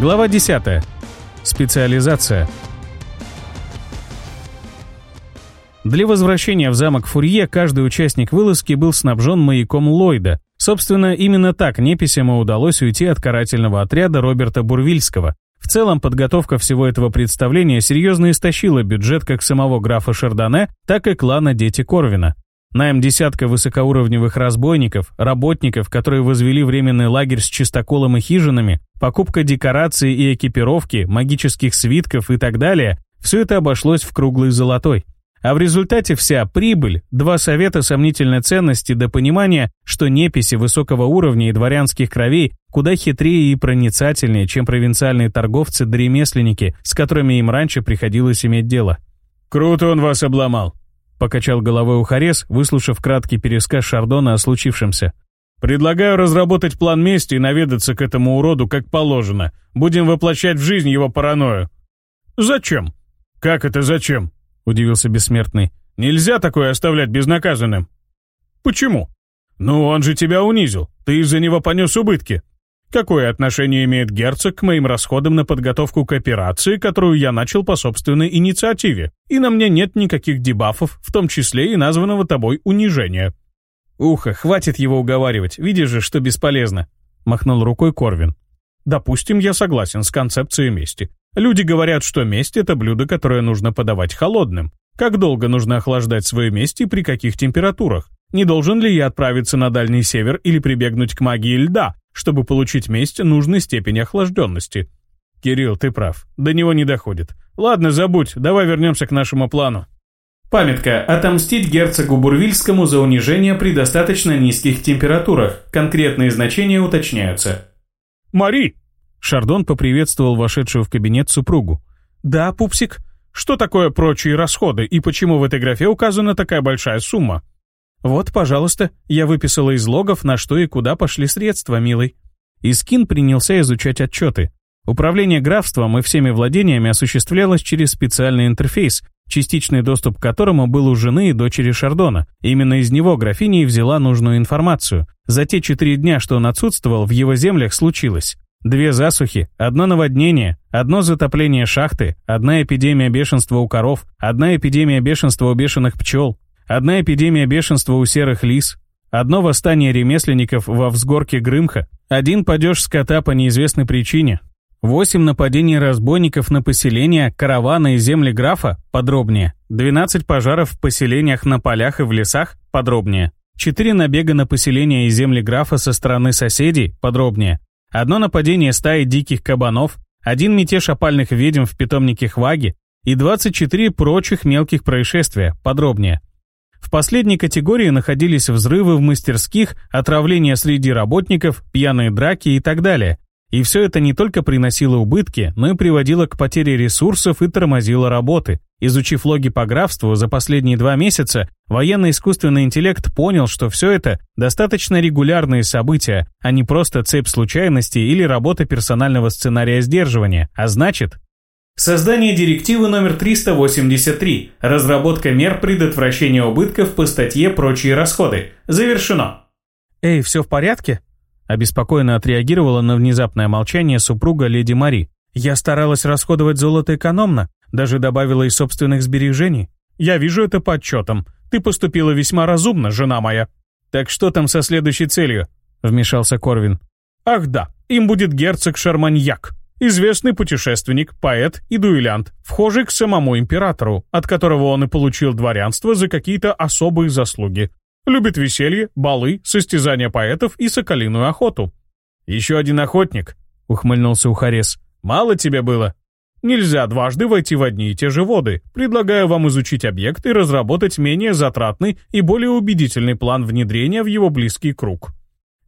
Глава 10. Специализация. Для возвращения в замок Фурье каждый участник вылазки был снабжен маяком Ллойда. Собственно, именно так Неписему удалось уйти от карательного отряда Роберта Бурвильского. В целом, подготовка всего этого представления серьезно истощила бюджет как самого графа Шардоне, так и клана Дети Корвина. Найм десятка высокоуровневых разбойников, работников, которые возвели временный лагерь с чистоколом и хижинами, покупка декораций и экипировки, магических свитков и так далее – все это обошлось в круглый золотой. А в результате вся прибыль, два совета сомнительной ценности до понимания, что неписи высокого уровня и дворянских кровей куда хитрее и проницательнее, чем провинциальные торговцы-дремесленники, с которыми им раньше приходилось иметь дело. «Круто он вас обломал», Покачал головой Ухарес, выслушав краткий пересказ Шардона о случившемся. «Предлагаю разработать план мести и наведаться к этому уроду как положено. Будем воплощать в жизнь его паранойю». «Зачем?» «Как это зачем?» — удивился бессмертный. «Нельзя такое оставлять безнаказанным». «Почему?» «Ну, он же тебя унизил. Ты из-за него понес убытки. Какое отношение имеет герцог к моим расходам на подготовку к операции, которую я начал по собственной инициативе? И на мне нет никаких дебафов, в том числе и названного тобой унижения». «Ухо, хватит его уговаривать, видишь же, что бесполезно», — махнул рукой Корвин. «Допустим, я согласен с концепцией мести. Люди говорят, что месть — это блюдо, которое нужно подавать холодным. Как долго нужно охлаждать свою месть и при каких температурах? Не должен ли я отправиться на Дальний Север или прибегнуть к магии льда, чтобы получить месть нужной степени охлажденности. Кирилл, ты прав, до него не доходит. Ладно, забудь, давай вернемся к нашему плану. Памятка. Отомстить герцогу Бурвильскому за унижение при достаточно низких температурах. Конкретные значения уточняются. «Мари!» Шардон поприветствовал вошедшую в кабинет супругу. «Да, пупсик. Что такое прочие расходы и почему в этой графе указана такая большая сумма?» «Вот, пожалуйста, я выписала из логов, на что и куда пошли средства, милый». Искин принялся изучать отчеты. Управление графством и всеми владениями осуществлялось через специальный интерфейс, частичный доступ к которому был у жены и дочери Шардона. Именно из него графиня и взяла нужную информацию. За те четыре дня, что он отсутствовал, в его землях случилось. Две засухи, одно наводнение, одно затопление шахты, одна эпидемия бешенства у коров, одна эпидемия бешенства у бешеных пчел, Одна эпидемия бешенства у серых лис, одно восстание ремесленников во взгорке Грымха, один падеж скота по неизвестной причине, восемь нападений разбойников на поселения, караваны и земли графа, подробнее, 12 пожаров в поселениях на полях и в лесах, подробнее, четыре набега на поселения и земли графа со стороны соседей, подробнее, одно нападение стаи диких кабанов, один мятеж опальных ведьм в питомнике Хваги и 24 прочих мелких происшествия, подробнее. В последней категории находились взрывы в мастерских, отравления среди работников, пьяные драки и так далее. И все это не только приносило убытки, но и приводило к потере ресурсов и тормозило работы. Изучив логи по графству за последние два месяца, военный искусственный интеллект понял, что все это достаточно регулярные события, а не просто цепь случайностей или работа персонального сценария сдерживания, а значит, Создание директивы номер 383 «Разработка мер предотвращения убытков по статье «Прочие расходы» завершено». «Эй, все в порядке?» Обеспокоенно отреагировала на внезапное молчание супруга леди Мари. «Я старалась расходовать золото экономно, даже добавила из собственных сбережений. Я вижу это по отчетам. Ты поступила весьма разумно, жена моя». «Так что там со следующей целью?» — вмешался Корвин. «Ах да, им будет герцог Шарманьяк», известный путешественник, поэт и дуэлянт, вхожий к самому императору, от которого он и получил дворянство за какие-то особые заслуги. Любит веселье, балы, состязания поэтов и соколиную охоту. «Еще один охотник», — ухмыльнулся Ухарес. «Мало тебе было?» Нельзя дважды войти в одни и те же воды. Предлагаю вам изучить объект и разработать менее затратный и более убедительный план внедрения в его близкий круг».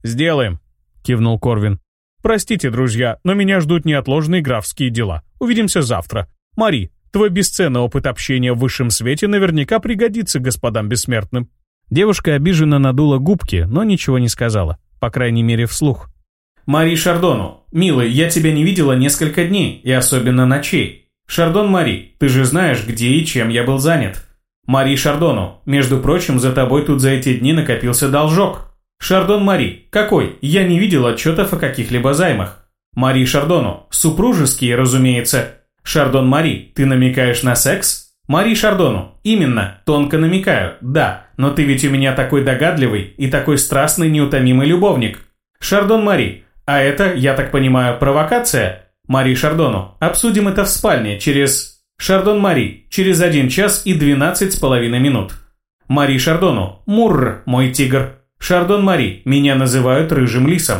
«Сделаем», — кивнул Корвин. Простите, друзья, но меня ждут неотложные графские дела. Увидимся завтра. Мари, твой бесценный опыт общения в высшем свете наверняка пригодится господам бессмертным». Девушка обиженно надула губки, но ничего не сказала. По крайней мере, вслух. «Мари Шардону, милый, я тебя не видела несколько дней, и особенно ночей. Шардон Мари, ты же знаешь, где и чем я был занят. Мари Шардону, между прочим, за тобой тут за эти дни накопился должок». Шардон Мари. Какой? Я не видел отчетов о каких-либо займах. Мари Шардону. Супружеские, разумеется. Шардон Мари. Ты намекаешь на секс? Мари Шардону. Именно. Тонко намекаю. Да. Но ты ведь у меня такой догадливый и такой страстный, неутомимый любовник. Шардон Мари. А это, я так понимаю, провокация? Мари Шардону. Обсудим это в спальне через... Шардон Мари. Через 1 час и 12 с половиной минут. Мари Шардону. Мурр, мой тигр. «Шардон Мари, меня называют Рыжим Лисом».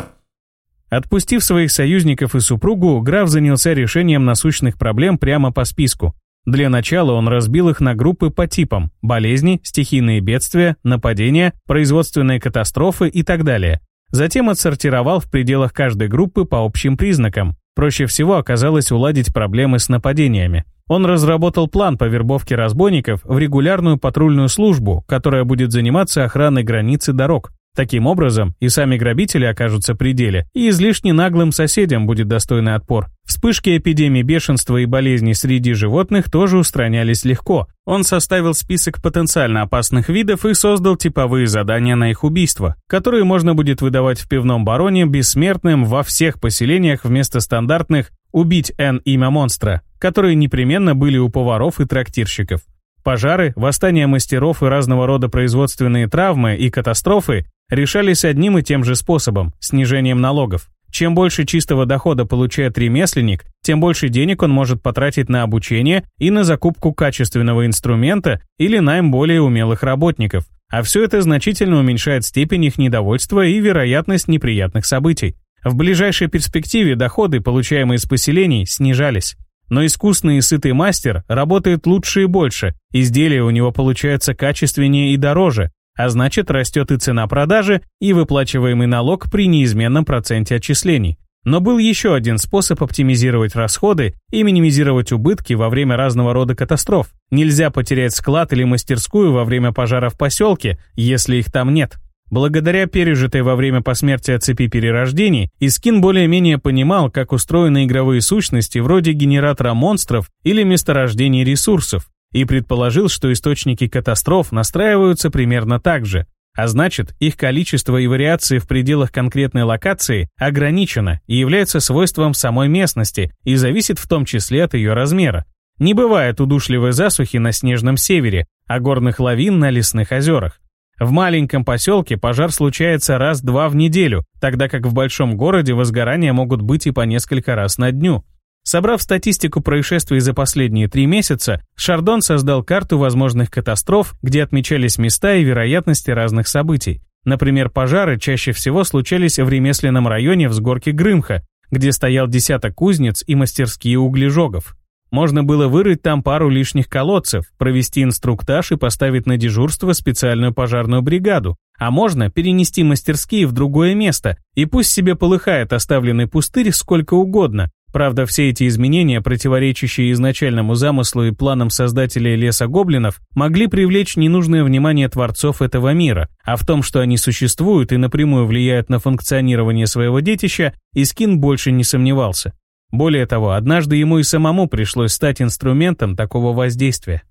Отпустив своих союзников и супругу, граф занялся решением насущных проблем прямо по списку. Для начала он разбил их на группы по типам – болезни, стихийные бедствия, нападения, производственные катастрофы и так далее – Затем отсортировал в пределах каждой группы по общим признакам. Проще всего оказалось уладить проблемы с нападениями. Он разработал план по вербовке разбойников в регулярную патрульную службу, которая будет заниматься охраной границы дорог. Таким образом, и сами грабители окажутся при деле, и излишне наглым соседям будет достойный отпор. Вспышки эпидемии бешенства и болезней среди животных тоже устранялись легко. Он составил список потенциально опасных видов и создал типовые задания на их убийство, которые можно будет выдавать в пивном бароне бессмертным во всех поселениях вместо стандартных «убить Н имя монстра», которые непременно были у поваров и трактирщиков. Пожары, восстания мастеров и разного рода производственные травмы и катастрофы решались одним и тем же способом – снижением налогов. Чем больше чистого дохода получает ремесленник, тем больше денег он может потратить на обучение и на закупку качественного инструмента или найм более умелых работников. А все это значительно уменьшает степень их недовольства и вероятность неприятных событий. В ближайшей перспективе доходы, получаемые с поселений, снижались. Но искусный и сытый мастер работает лучше и больше, изделия у него получаются качественнее и дороже, а значит растет и цена продажи, и выплачиваемый налог при неизменном проценте отчислений. Но был еще один способ оптимизировать расходы и минимизировать убытки во время разного рода катастроф. Нельзя потерять склад или мастерскую во время пожара в поселке, если их там нет. Благодаря пережитой во время посмертия цепи перерождений, Искин более-менее понимал, как устроены игровые сущности вроде генератора монстров или месторождений ресурсов, и предположил, что источники катастроф настраиваются примерно так же, а значит, их количество и вариации в пределах конкретной локации ограничено и является свойством самой местности и зависит в том числе от ее размера. Не бывает удушливой засухи на снежном севере, а горных лавин на лесных озерах. В маленьком поселке пожар случается раз-два в неделю, тогда как в большом городе возгорания могут быть и по несколько раз на дню. Собрав статистику происшествий за последние три месяца, Шардон создал карту возможных катастроф, где отмечались места и вероятности разных событий. Например, пожары чаще всего случались в ремесленном районе в сгорке Грымха, где стоял десяток кузнец и мастерские углежогов. Можно было вырыть там пару лишних колодцев, провести инструктаж и поставить на дежурство специальную пожарную бригаду, а можно перенести мастерские в другое место, и пусть себе полыхает оставленный пустырь сколько угодно, Правда, все эти изменения, противоречащие изначальному замыслу и планам создателей леса гоблинов, могли привлечь ненужное внимание творцов этого мира, а в том, что они существуют и напрямую влияют на функционирование своего детища, Искин больше не сомневался. Более того, однажды ему и самому пришлось стать инструментом такого воздействия.